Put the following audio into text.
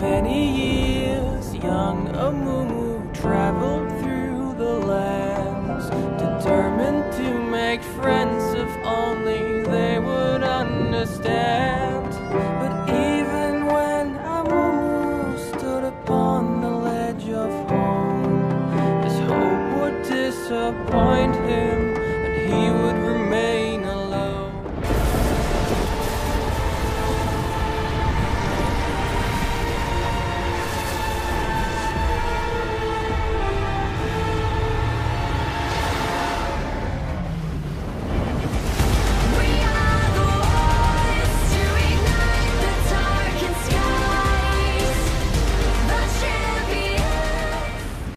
many years, young Amumu traveled through the lands, determined to make friends if only they would understand. But even when Amumu stood upon the ledge of home, his hope would disappoint him.